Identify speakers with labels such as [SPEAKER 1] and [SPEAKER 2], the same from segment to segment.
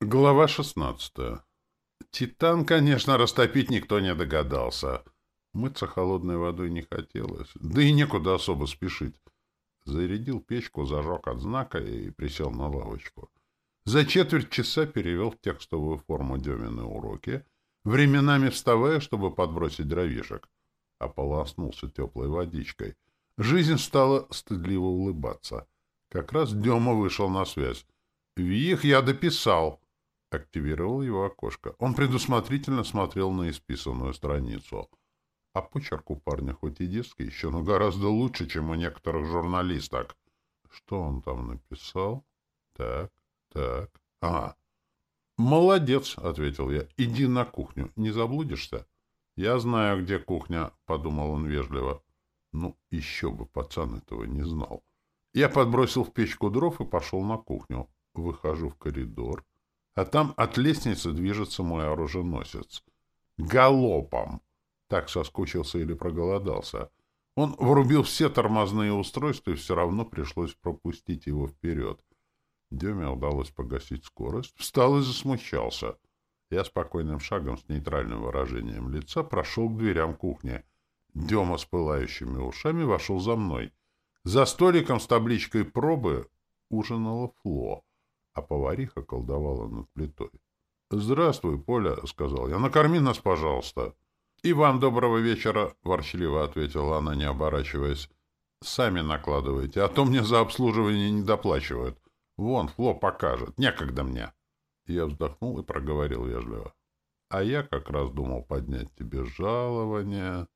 [SPEAKER 1] Глава 16. Титан, конечно, растопить никто не догадался. Мыться холодной водой не хотелось, да и некуда особо спешить. Зарядил печку, зажег от знака и присел на лавочку. За четверть часа перевел в текстовую форму Демины уроки, временами вставая, чтобы подбросить дровишек. Ополоснулся теплой водичкой. Жизнь стала стыдливо улыбаться. Как раз Дема вышел на связь. «Вих, я дописал!» Активировал его окошко. Он предусмотрительно смотрел на исписанную страницу. А почерк у парня хоть и детский еще, но гораздо лучше, чем у некоторых журналисток. Что он там написал? Так, так. Ага. «Молодец», — ответил я. «Иди на кухню. Не заблудишься?» «Я знаю, где кухня», — подумал он вежливо. Ну, еще бы пацан этого не знал. Я подбросил в печку дров и пошел на кухню. Выхожу в коридор а там от лестницы движется мой оруженосец. Галопом! Так соскучился или проголодался. Он врубил все тормозные устройства, и все равно пришлось пропустить его вперед. Деме удалось погасить скорость, встал и засмущался. Я спокойным шагом с нейтральным выражением лица прошел к дверям кухни. Дема с пылающими ушами вошел за мной. За столиком с табличкой «Пробы» ужинала Фло а повариха колдовала над плитой. — Здравствуй, Поля, — сказал я. — Накорми нас, пожалуйста. — И вам доброго вечера, — ворчливо ответила она, не оборачиваясь. — Сами накладывайте, а то мне за обслуживание не доплачивают. Вон, Фло покажет. Некогда мне. Я вздохнул и проговорил вежливо. — А я как раз думал поднять тебе жалование.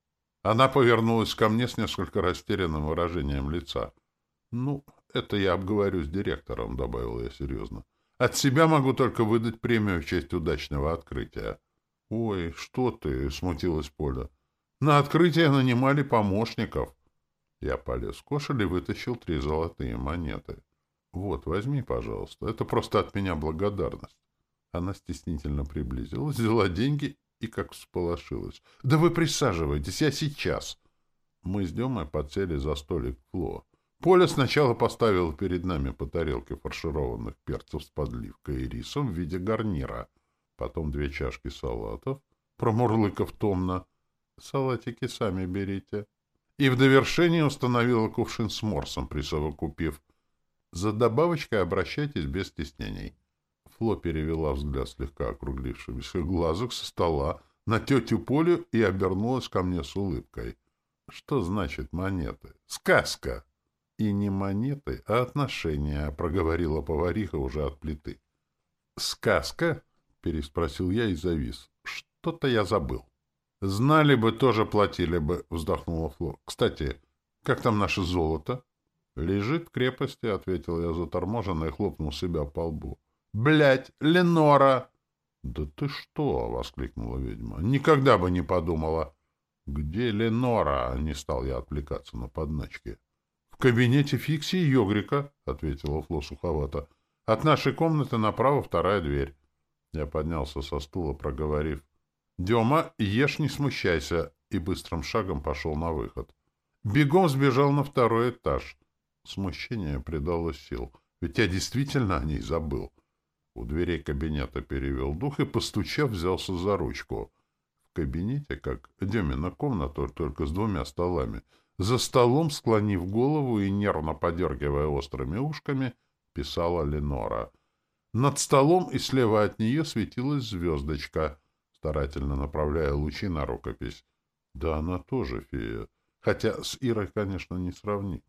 [SPEAKER 1] Она повернулась ко мне с несколько растерянным выражением лица. — Ну, это я обговорю с директором, — добавил я серьезно. От себя могу только выдать премию в честь удачного открытия. — Ой, что ты, — смутилась Поля. — На открытие нанимали помощников. Я полез в кошель и вытащил три золотые монеты. — Вот, возьми, пожалуйста. Это просто от меня благодарность. Она стеснительно приблизилась, взяла деньги и как всполошилась. — Да вы присаживайтесь, я сейчас. Мы с Демой подсели за столик Фло. Поля сначала поставила перед нами по тарелке фаршированных перцев с подливкой и рисом в виде гарнира, потом две чашки салатов, промурлыков томно. Салатики сами берите. И в довершение установила кувшин с морсом, присовокупив. За добавочкой обращайтесь без стеснений. Фло перевела взгляд слегка округлившимся глазок со стола на тетю Полю и обернулась ко мне с улыбкой. Что значит монеты? Сказка! И не монеты, а отношения, — проговорила повариха уже от плиты. — Сказка? — переспросил я и завис. — Что-то я забыл. — Знали бы, тоже платили бы, — вздохнула Фло. — Кстати, как там наше золото? — Лежит в крепости, — ответил я заторможенно и хлопнул себя по лбу. — Блядь, Ленора! — Да ты что? — воскликнула ведьма. — Никогда бы не подумала. — Где Ленора? — не стал я отвлекаться на подначки. — кабинете Фикси Йогрика, — ответила Фло суховато. — От нашей комнаты направо вторая дверь. Я поднялся со стула, проговорив. — Дема, ешь, не смущайся, и быстрым шагом пошел на выход. Бегом сбежал на второй этаж. Смущение придало сил, ведь я действительно о ней забыл. У дверей кабинета перевел дух и, постучав, взялся за ручку. В кабинете, как Демина комната, только с двумя столами — за столом, склонив голову и нервно подергивая острыми ушками, писала Ленора. Над столом и слева от нее светилась звездочка, старательно направляя лучи на рукопись. Да она тоже фея, хотя с Ирой, конечно, не сравнить.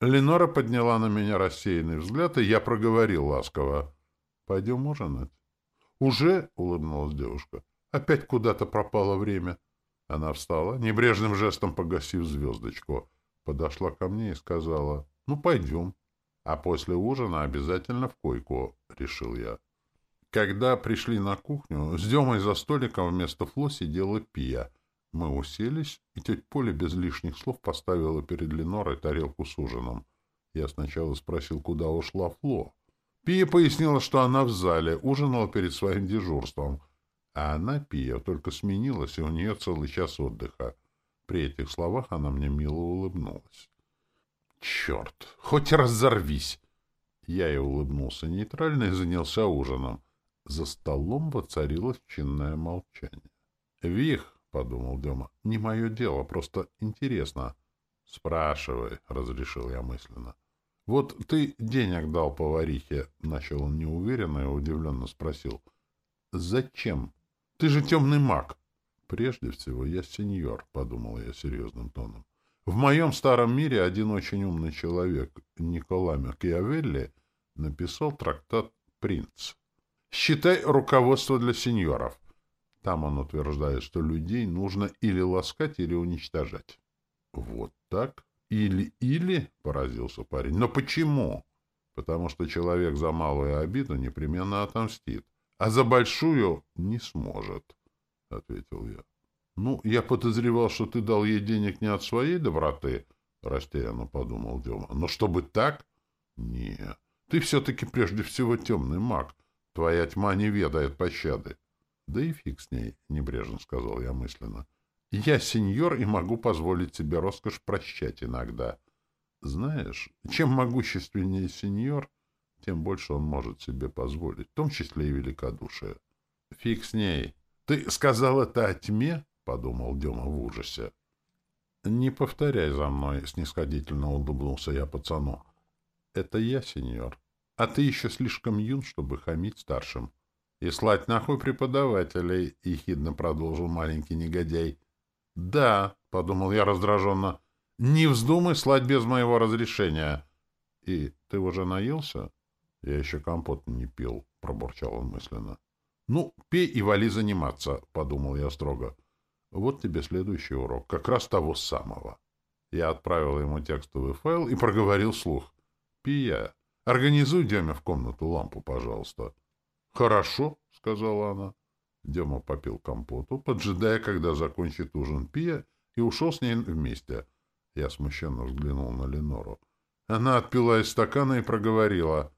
[SPEAKER 1] Ленора подняла на меня рассеянный взгляд, и я проговорил ласково. — Пойдем ужинать. — Уже? — улыбнулась девушка. — Опять куда-то пропало время. — она встала, небрежным жестом погасив звездочку, подошла ко мне и сказала, «Ну, пойдем». «А после ужина обязательно в койку», — решил я. Когда пришли на кухню, с Демой за столиком вместо Фло сидела Пия. Мы уселись, и тетя Поля без лишних слов поставила перед Ленорой тарелку с ужином. Я сначала спросил, куда ушла Фло. Пия пояснила, что она в зале, ужинала перед своим дежурством — а она, Пия, только сменилась, и у нее целый час отдыха. При этих словах она мне мило улыбнулась. «Черт! Хоть разорвись!» Я и улыбнулся нейтрально и занялся ужином. За столом воцарилось чинное молчание. «Вих!» — подумал Дема. «Не мое дело, просто интересно». «Спрашивай», — разрешил я мысленно. «Вот ты денег дал поварихе», — начал он неуверенно и удивленно спросил. «Зачем? Ты же темный маг». «Прежде всего, я сеньор», — подумал я серьезным тоном. «В моем старом мире один очень умный человек, Никола Макиавелли, написал трактат «Принц». Считай руководство для сеньоров. Там он утверждает, что людей нужно или ласкать, или уничтожать. Вот так? Или-или, поразился парень. Но почему? Потому что человек за малую обиду непременно отомстит, а за большую не сможет, — ответил я. Ну, я подозревал, что ты дал ей денег не от своей доброты, — растерянно подумал Дема. Но чтобы так? Нет, ты все-таки прежде всего темный маг. Твоя тьма не ведает пощады. Да и фиг с ней, — небрежно сказал я мысленно. Я сеньор и могу позволить себе роскошь прощать иногда. Знаешь, чем могущественнее сеньор, тем больше он может себе позволить, в том числе и великодушие. Фиг с ней. Ты сказал это о тьме? — подумал Дема в ужасе. «Не повторяй за мной», — снисходительно улыбнулся я пацану. «Это я, сеньор, а ты еще слишком юн, чтобы хамить старшим». «И слать нахуй преподавателей», — ехидно продолжил маленький негодяй. «Да», — подумал я раздраженно, — «не вздумай слать без моего разрешения». «И ты уже наелся?» «Я еще компот не пил», — пробурчал он мысленно. «Ну, пей и вали заниматься», — подумал я строго. «Вот тебе следующий урок, как раз того самого». Я отправил ему текстовый файл и проговорил слух. «Пия, организуй Деме в комнату лампу, пожалуйста». «Хорошо», — сказала она. Дема попил компоту, поджидая, когда закончит ужин Пия, и ушел с ней вместе. Я смущенно взглянул на Ленору. Она отпила из стакана и проговорила.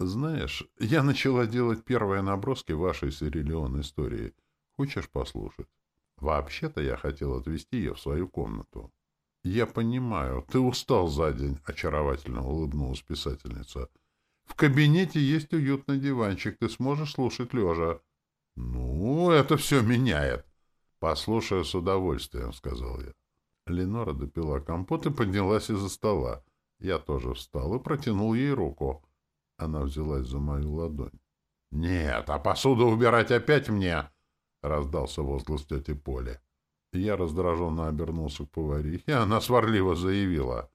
[SPEAKER 1] «Знаешь, я начала делать первые наброски вашей Сирилион истории. Хочешь послушать?» «Вообще-то я хотел отвезти ее в свою комнату». «Я понимаю, ты устал за день», — очаровательно улыбнулась писательница. «В кабинете есть уютный диванчик, ты сможешь слушать лежа». «Ну, это все меняет». «Послушаю с удовольствием», — сказал я. Ленора допила компот и поднялась из-за стола. Я тоже встал и протянул ей руку. Она взялась за мою ладонь. «Нет, а посуду убирать опять мне!» — раздался возглас тети Поли. Я раздраженно обернулся к поварихе, она сварливо заявила.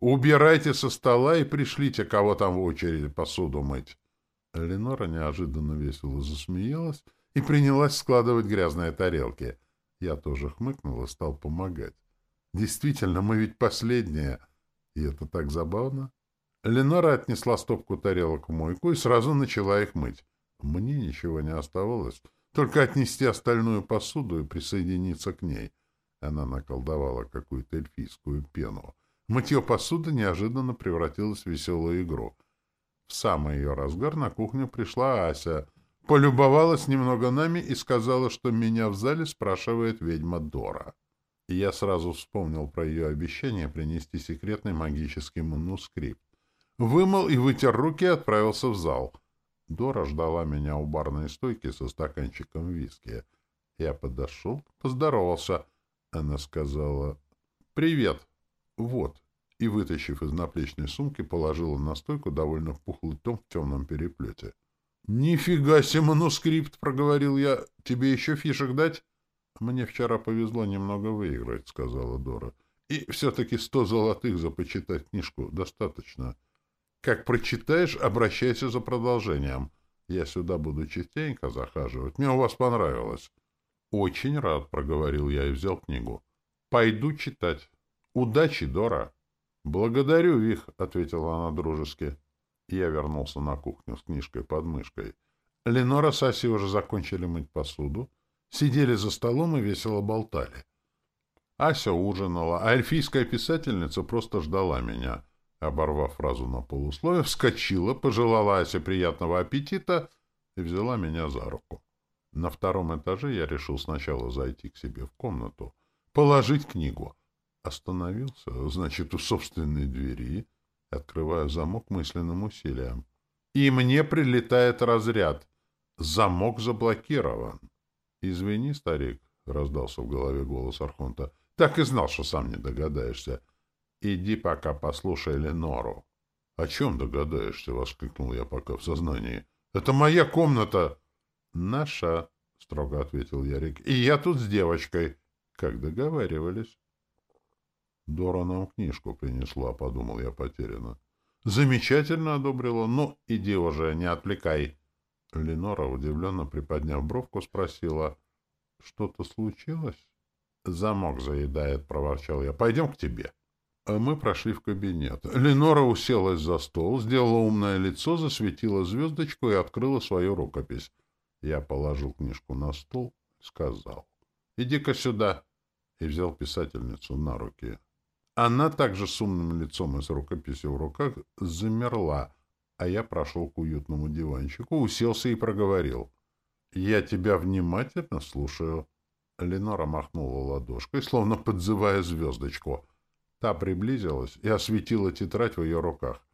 [SPEAKER 1] «Убирайте со стола и пришлите, кого там в очереди посуду мыть». Ленора неожиданно весело засмеялась и принялась складывать грязные тарелки. Я тоже хмыкнул и стал помогать. Действительно, мы ведь последние. И это так забавно. Ленора отнесла стопку тарелок в мойку и сразу начала их мыть. Мне ничего не оставалось, только отнести остальную посуду и присоединиться к ней. Она наколдовала какую-то эльфийскую пену. Мытье посуды неожиданно превратилось в веселую игру. В самый ее разгар на кухню пришла Ася — полюбовалась немного нами и сказала, что меня в зале спрашивает ведьма Дора. И я сразу вспомнил про ее обещание принести секретный магический манускрипт. Вымыл и вытер руки и отправился в зал. Дора ждала меня у барной стойки со стаканчиком виски. Я подошел, поздоровался. Она сказала «Привет». «Вот». И, вытащив из наплечной сумки, положила на стойку довольно пухлый том в темном переплете. «Нифига себе манускрипт!» — проговорил я. «Тебе еще фишек дать?» «Мне вчера повезло немного выиграть», — сказала Дора. «И все-таки сто золотых за почитать книжку достаточно. Как прочитаешь, обращайся за продолжением. Я сюда буду частенько захаживать. Мне у вас понравилось». «Очень рад», — проговорил я и взял книгу. «Пойду читать. Удачи, Дора!» «Благодарю, Вих», — ответила она дружески. Я вернулся на кухню с книжкой под мышкой. Ленора с Асей уже закончили мыть посуду, сидели за столом и весело болтали. Ася ужинала, а эльфийская писательница просто ждала меня. Оборвав фразу на полусловие, вскочила, пожелала Асе приятного аппетита и взяла меня за руку. На втором этаже я решил сначала зайти к себе в комнату, положить книгу. Остановился, значит, у собственной двери — Открываю замок мысленным усилием. И мне прилетает разряд. Замок заблокирован. Извини, старик, — раздался в голове голос Архонта. — Так и знал, что сам не догадаешься. Иди пока послушай Ленору. — О чем догадаешься? — воскликнул я пока в сознании. — Это моя комната. — Наша, — строго ответил Ярик. — И я тут с девочкой. Как договаривались. Дора нам книжку принесла, — подумал я потерянно. — Замечательно одобрила. Ну, иди уже, не отвлекай. Ленора, удивленно приподняв бровку, спросила — что-то случилось? Замок заедает, проворчал я. Пойдем к тебе. А мы прошли в кабинет. Ленора уселась за стол, сделала умное лицо, засветила звездочку и открыла свою рукопись. Я положил книжку на стол сказал. «Иди-ка сюда!» и взял писательницу на руки. Она также с умным лицом и с рукописью в руках замерла, а я прошел к уютному диванчику, уселся и проговорил. «Я тебя внимательно слушаю». Ленора махнула ладошкой, словно подзывая звездочку. Та приблизилась и осветила тетрадь в ее руках.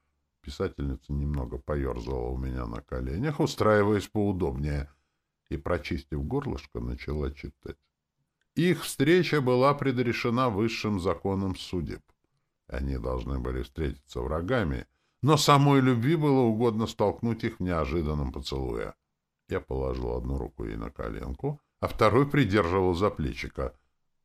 [SPEAKER 1] Писательница немного поерзала у меня на коленях, устраиваясь поудобнее, и, прочистив горлышко, начала читать. Их встреча была предрешена высшим законом судеб. Они должны были встретиться врагами, но самой любви было угодно столкнуть их в неожиданном поцелуе. Я положил одну руку ей на коленку, а второй придерживал за плечика.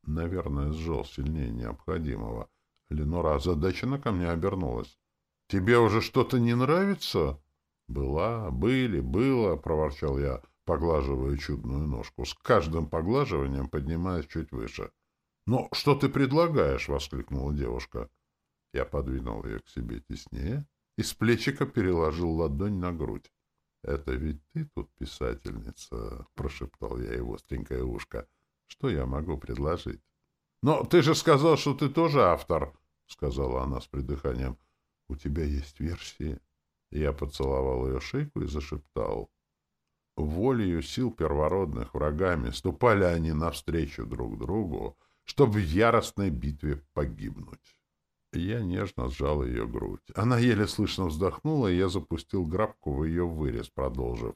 [SPEAKER 1] Наверное, сжал сильнее необходимого. Ленора озадаченно ко мне обернулась. — Тебе уже что-то не нравится? — Была, были, было, — проворчал я, поглаживая чудную ножку, с каждым поглаживанием поднимаясь чуть выше. — Ну, что ты предлагаешь? — воскликнула девушка. Я подвинул ее к себе теснее и с плечика переложил ладонь на грудь. «Это ведь ты тут писательница», — прошептал я его остренькое ушко. «Что я могу предложить?» «Но ты же сказал, что ты тоже автор», — сказала она с придыханием. «У тебя есть версии?» Я поцеловал ее шейку и зашептал. Волею сил первородных врагами ступали они навстречу друг другу, чтобы в яростной битве погибнуть. Я нежно сжал ее грудь. Она еле слышно вздохнула, и я запустил грабку в ее вырез, продолжив.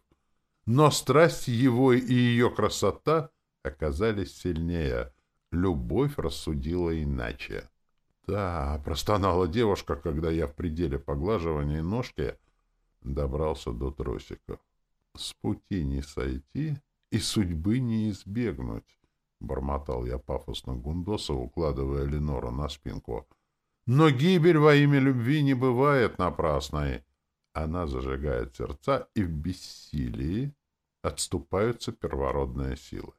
[SPEAKER 1] Но страсть его и ее красота оказались сильнее. Любовь рассудила иначе. «Да», — простонала девушка, когда я в пределе поглаживания ножки добрался до тросиков. «С пути не сойти и судьбы не избегнуть», — бормотал я пафосно Гундоса, укладывая Ленора на спинку — но гибель во имя любви не бывает напрасной. Она зажигает сердца, и в бессилии отступаются первородные силы. —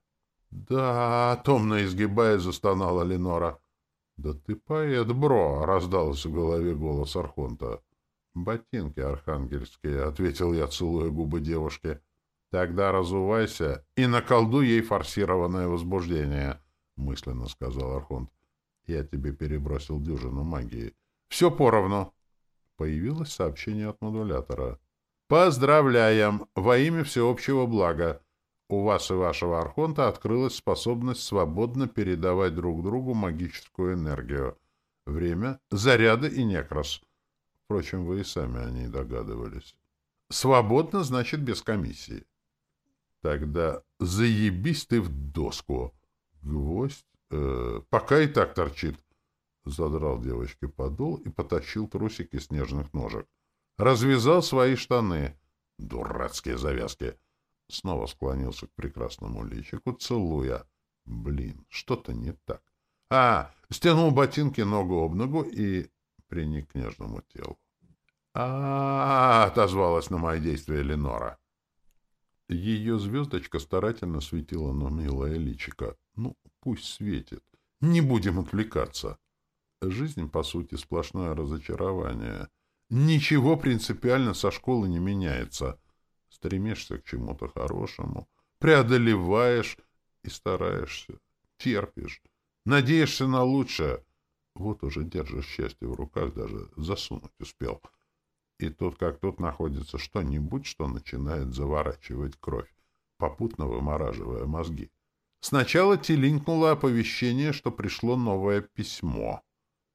[SPEAKER 1] Да, — томно изгибая, застонала Ленора. — Да ты поэт, бро, — раздался в голове голос Архонта. — Ботинки архангельские, — ответил я, целуя губы девушки. — Тогда разувайся и наколдуй ей форсированное возбуждение, — мысленно сказал Архонт. Я тебе перебросил дюжину магии. Все поровну. Появилось сообщение от модулятора. Поздравляем! Во имя всеобщего блага. У вас и вашего Архонта открылась способность свободно передавать друг другу магическую энергию. Время, заряды и некрос. Впрочем, вы и сами о ней догадывались. Свободно значит без комиссии. Тогда заебись ты в доску. Гвоздь э, пока и так торчит. Задрал девочке подол и потащил трусики снежных ножек. Развязал свои штаны. Дурацкие завязки. Снова склонился к прекрасному личику, целуя. Блин, что-то не так. А, стянул ботинки ногу об ногу и приник к нежному телу. а, -а, -а отозвалась на мои действия Ленора. Ее звездочка старательно светила на милое личико. Ну, пусть светит. Не будем отвлекаться. Жизнь, по сути, сплошное разочарование. Ничего принципиально со школы не меняется. Стремишься к чему-то хорошему, преодолеваешь и стараешься, терпишь, надеешься на лучшее. Вот уже держишь счастье в руках, даже засунуть успел. И тут как тут находится что-нибудь, что начинает заворачивать кровь, попутно вымораживая мозги. Сначала телинкнуло оповещение, что пришло новое письмо.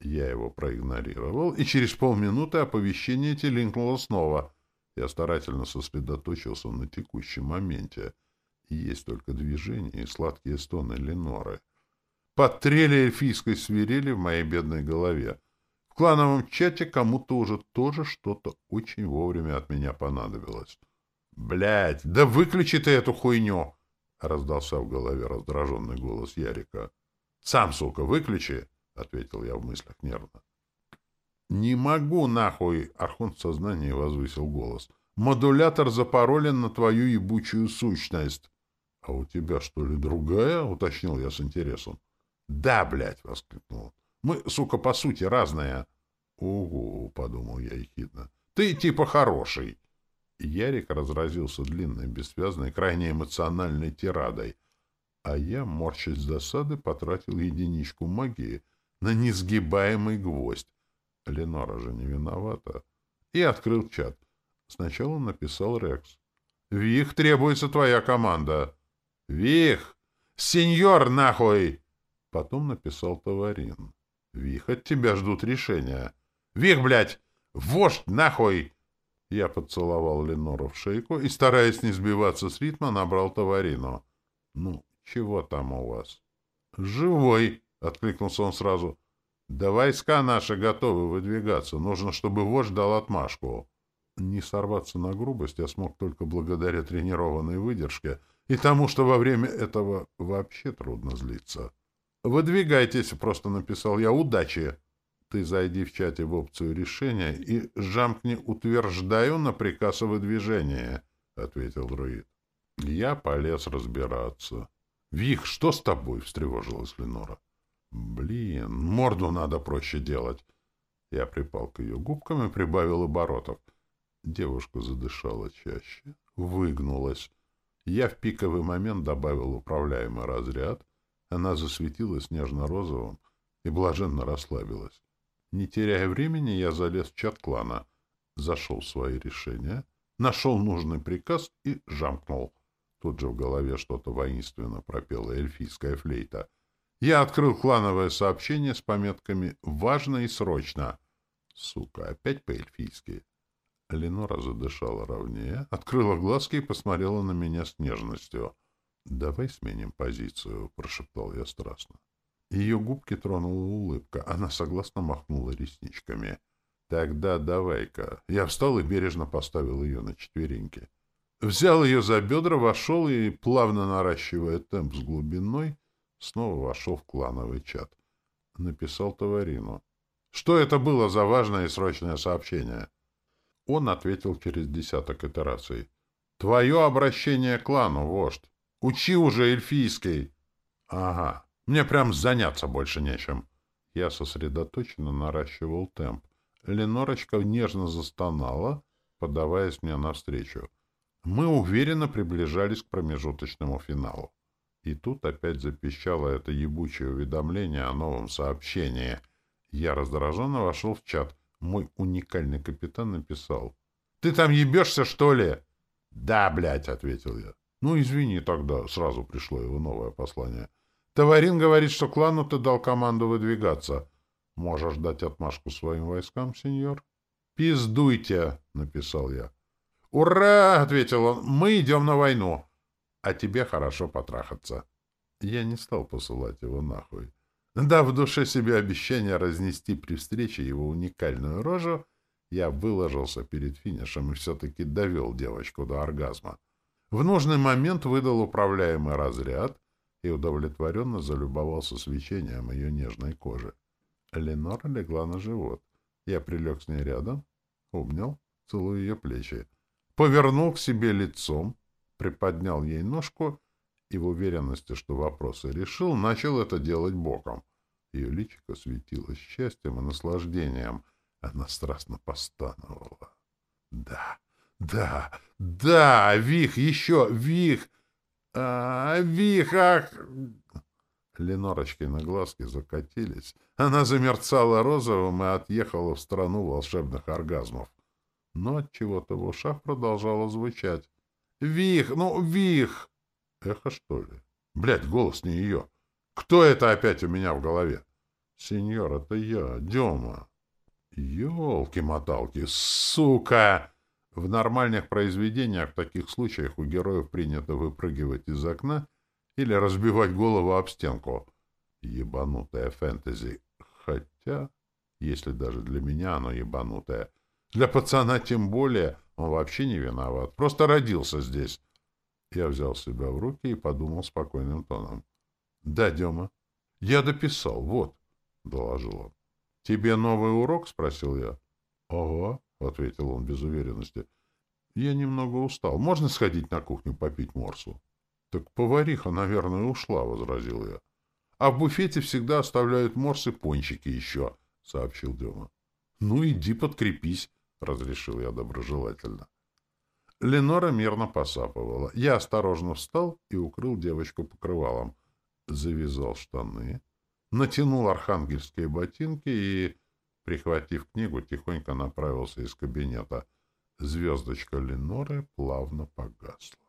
[SPEAKER 1] Я его проигнорировал, и через полминуты оповещение телинкнуло снова. Я старательно сосредоточился на текущем моменте. Есть только движения и сладкие стоны Леноры. Под трели эльфийской свирели в моей бедной голове. В клановом чате кому-то уже тоже что-то очень вовремя от меня понадобилось. Блять, да выключи ты эту хуйню! — раздался в голове раздраженный голос Ярика. — Сам, сука, выключи! — ответил я в мыслях нервно. — Не могу, нахуй! — Архон в сознании возвысил голос. — Модулятор запаролен на твою ебучую сущность. — А у тебя, что ли, другая? — уточнил я с интересом. — Да, блядь! — воскликнул. — Мы, сука, по сути разные. — Ого! — подумал я ехидно. — Ты типа хороший. Ярик разразился длинной, бессвязной, крайне эмоциональной тирадой, а я, морщась с досады, потратил единичку магии на несгибаемый гвоздь. Ленора же не виновата. И открыл чат. Сначала написал Рекс. «Вих, требуется твоя команда!» «Вих! Сеньор, нахуй!» Потом написал Товарин. «Вих, от тебя ждут решения!» «Вих, блядь! Вождь, нахуй!» Я поцеловал Ленору в шейку и, стараясь не сбиваться с ритма, набрал Товарину. «Ну, чего там у вас?» «Живой!» — откликнулся он сразу. «Да войска наши готовы выдвигаться. Нужно, чтобы вождь дал отмашку». Не сорваться на грубость я смог только благодаря тренированной выдержке и тому, что во время этого вообще трудно злиться. «Выдвигайтесь», — просто написал я. «Удачи!» Ты зайди в чате в опцию решения и жамкни «Утверждаю» на приказ о выдвижении, — ответил друид. Я полез разбираться. — Вих, что с тобой? — встревожилась Ленора. — Блин, морду надо проще делать. Я припал к ее губкам и прибавил оборотов. Девушка задышала чаще, выгнулась. Я в пиковый момент добавил управляемый разряд. Она засветилась нежно-розовым и блаженно расслабилась. Не теряя времени, я залез в чат клана, зашел в свои решения, нашел нужный приказ и жамкнул. Тут же в голове что-то воинственно пропела эльфийская флейта. Я открыл клановое сообщение с пометками «Важно и срочно». Сука, опять по-эльфийски. Ленора задышала ровнее, открыла глазки и посмотрела на меня с нежностью. «Давай сменим позицию», — прошептал я страстно. Ее губки тронула улыбка. Она согласно махнула ресничками. «Тогда давай-ка». Я встал и бережно поставил ее на четвереньки. Взял ее за бедра, вошел и, плавно наращивая темп с глубиной, снова вошел в клановый чат. Написал Товарину. «Что это было за важное и срочное сообщение?» Он ответил через десяток итераций. «Твое обращение к клану, вождь. Учи уже эльфийский». «Ага. Мне прям заняться больше нечем. Я сосредоточенно наращивал темп. Ленорочка нежно застонала, подаваясь мне навстречу. Мы уверенно приближались к промежуточному финалу. И тут опять запищало это ебучее уведомление о новом сообщении. Я раздраженно вошел в чат. Мой уникальный капитан написал. «Ты там ебешься, что ли?» «Да, блядь», — ответил я. «Ну, извини тогда», — сразу пришло его новое послание. Товарин говорит, что клану ты дал команду выдвигаться. Можешь дать отмашку своим войскам, сеньор? Пиздуйте, написал я. Ура, ответил он. Мы идем на войну. А тебе хорошо потрахаться. Я не стал посылать его нахуй. Дав в душе себе обещание разнести при встрече его уникальную рожу, я выложился перед финишем и все-таки довел девочку до оргазма. В нужный момент выдал управляемый разряд, и удовлетворенно залюбовался свечением ее нежной кожи. Ленора легла на живот. Я прилег с ней рядом, обнял, целуя ее плечи. Повернул к себе лицом, приподнял ей ножку и в уверенности, что вопросы решил, начал это делать боком. Ее личико светилось счастьем и наслаждением. Она страстно постановала. «Да, да, да! Вих, еще! Вих! А, Вихах! Ленорочкины глазки закатились. Она замерцала розовым и отъехала в страну волшебных оргазмов. Но от чего-то в ушах продолжало звучать. «Вих! Ну, Вих!» Эхо, что ли? Блядь, голос не ее. Кто это опять у меня в голове? Сеньор, это я, Дема. Ёлки-моталки, сука! В нормальных произведениях в таких случаях у героев принято выпрыгивать из окна или разбивать голову об стенку. Ебанутая фэнтези. Хотя, если даже для меня оно ебанутое, для пацана тем более, он вообще не виноват. Просто родился здесь. Я взял себя в руки и подумал спокойным тоном. — Да, Дема. — Я дописал, вот, — доложил он. — Тебе новый урок? — спросил я. — Ага, — ответил он без уверенности. — Я немного устал. Можно сходить на кухню попить морсу? — Так повариха, наверное, ушла, — возразил я. — А в буфете всегда оставляют морс и пончики еще, — сообщил Дема. — Ну, иди подкрепись, — разрешил я доброжелательно. Ленора мирно посапывала. Я осторожно встал и укрыл девочку покрывалом. Завязал штаны, натянул архангельские ботинки и, прихватив книгу, тихонько направился из кабинета. Звездочка Леноры плавно погасла.